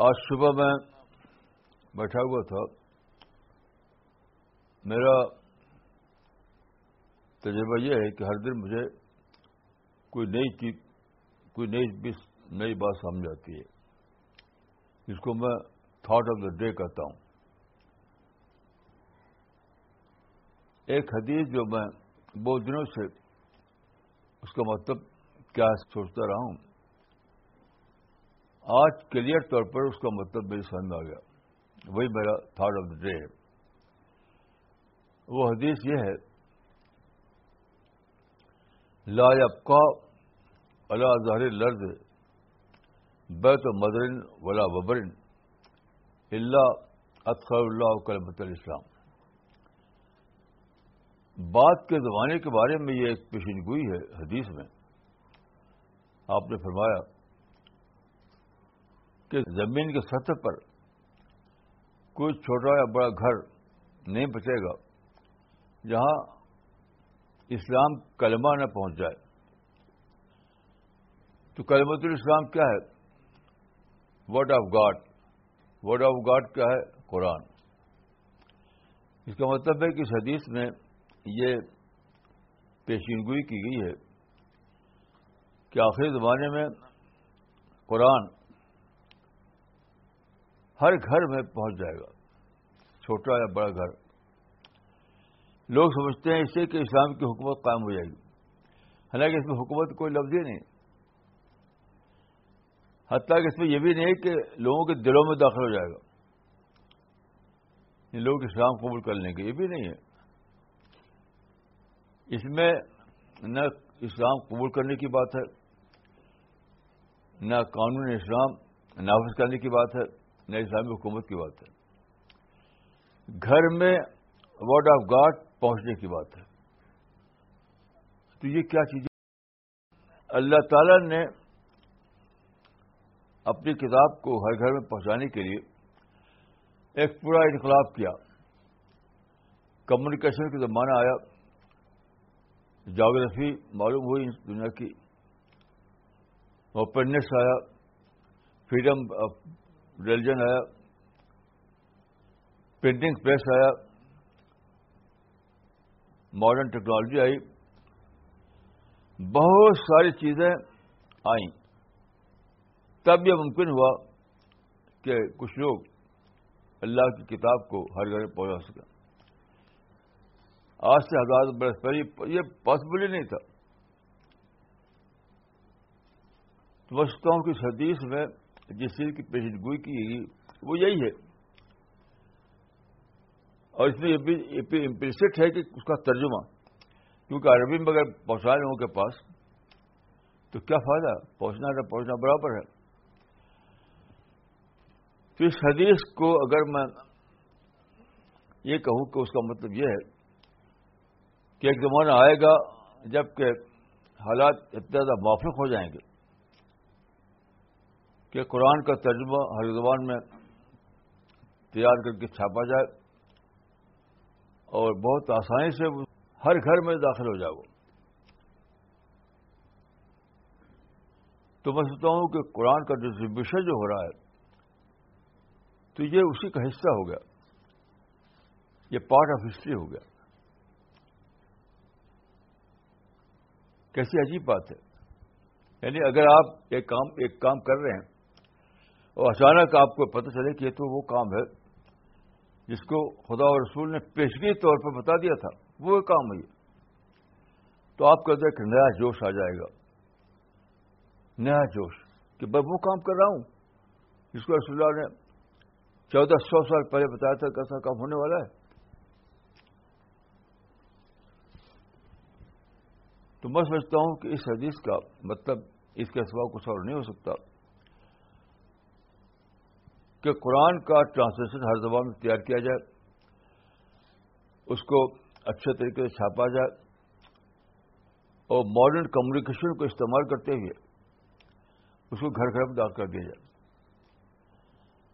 آج صبح میں بیٹھا ہوا تھا۔ میرا تجربہ یہ ہے کہ ہر دن مجھے کوئی نئی چیز، کوئی نئی نئی بات سمجھ آتی ہے۔ جس کو میں تھاٹ آف دا ڈے کہتا ہوں۔ ایک حدیث جو میں بہت دنوں سے اس کا مطلب کیا سوچتا رہا ہوں۔ آج کلیئر طور پر اس کا مطلب میری سمجھ آ گیا۔ وہی میرا تھاٹ آف دا ڈے ہے وہ حدیث یہ ہے، لا یبقا اللہ ظاہر لرز بیت و مدرن ولا وبرن اللہ اطخر اللہ کلمت الاسلام۔ بات کے زمانے کے بارے میں یہ ایک پیشن گوئی ہے حدیث میں۔ آپ نے فرمایا کہ زمین کے سطح پر کوئی چھوٹا یا بڑا گھر نہیں بچے گا جہاں اسلام کلمہ نہ پہنچ جائے۔ تو کلمت الاسلام کیا ہے؟ Word of God word of God کیا ہے؟ قرآن۔ اس کا مطلب ہے کہ اس حدیث میں یہ پیشین گوئی کی گئی ہے کہ آخری زمانے میں قرآن ہر گھر میں پہنچ جائے گا، چھوٹا یا بڑا گھر۔ لوگ سمجھتے ہیں اس سے کہ اسلام کی حکومت قائم ہو جائے گی۔ حالانکہ اس میں حکومت کوئی لفظ ہی نہیں۔ حتیٰ کہ اس میں یہ بھی نہیں کہ لوگوں کے دلوں میں داخل ہو جائے گا۔ لوگ اسلام قبول کر لیں گے، یہ بھی نہیں ہے۔ اس میں نہ اسلام قبول کرنے کی بات ہے، نہ قانون اسلام نافذ کرنے کی بات ہے۔ نہ اسلامی حکومت کی بات ہے۔ گھر میں ورڈ آف گاڈ پہنچنے کی بات ہے۔ تو یہ کیا چیز اللہ تعالی نے اپنی کتاب کو ہر گھر میں پہنچانے کے لیے ایک پورا انقلاب کیا۔ کمیونیکیشن کا زمانہ آیا۔ جاگرفی معلوم ہوئی اس دنیا کی۔ اوپننیس آیا۔ فریڈم آف ریلیجن آیا پرنٹنگ پریس آیا ماڈرن ٹیکنالوجی آئی بہت ساری چیزیں آئیں تب یہ ممکن ہوا کہ کچھ لوگ اللہ کی کتاب کو ہر گھر پہنچا سکیں آج سے ہزار برس پہلے یہ پاسبل ہی نہیں تھا سمجھتا ہوں کہ حدیث میں جس چیز کی پیشن گوئی کی گئی، وہ یہی ہے۔ اور اس میں یہ بھی امپلسٹ ہے کہ اس کا ترجمہ، کیونکہ عربی میں اگر پہنچائے لوگوں کے پاس، تو کیا فائدہ؟ پہنچنا نہ پہنچنا برابر ہے۔ تو اس حدیث کو اگر میں یہ کہوں کہ اس کا مطلب یہ ہے کہ ایک زمانہ آئے گا جبکہ حالات اتنا زیادہ موافق ہو جائیں گے۔ کہ قرآن کا ترجمہ ہر زبان میں تیار کر کے چھاپا جائے اور بہت آسانی سے ہر گھر میں داخل ہو جائے وہ۔ تو میں سوچتا ہوں کہ قرآن کا ڈسٹریبیوشن جو ہو رہا ہے، تو یہ اسی کا حصہ ہو گیا۔ یہ پارٹ آف ہسٹری ہو گیا۔ کیسی عجیب بات ہے۔ یعنی اگر آپ ایک کام ایک کام کر رہے ہیں اور اچانک آپ کو پتہ چلے کہ یہ تو وہ کام ہے جس کو خدا اور رسول نے پیشگی طور پر بتا دیا تھا۔ وہ کام ہے تو آپ کا ایک نیا جوش آ جائے گا۔ نیا جوش کہ میں وہ کام کر رہا ہوں جس کو رسول اللہ نے چودہ سو سال پہلے بتایا تھا کیسا کام ہونے والا ہے۔ تو میں سمجھتا ہوں کہ اس حدیث کا مطلب اس کے سوا کچھ اور نہیں ہو سکتا۔ کہ قرآن کا ٹرانسلیشن ہر زبان میں تیار کیا جائے، اس کو اچھے طریقے سے چھاپا جائے اور ماڈرن کمیونیکیشن کو استعمال کرتے ہوئے اس کو گھر گھر میں داخل کر دیا جائے۔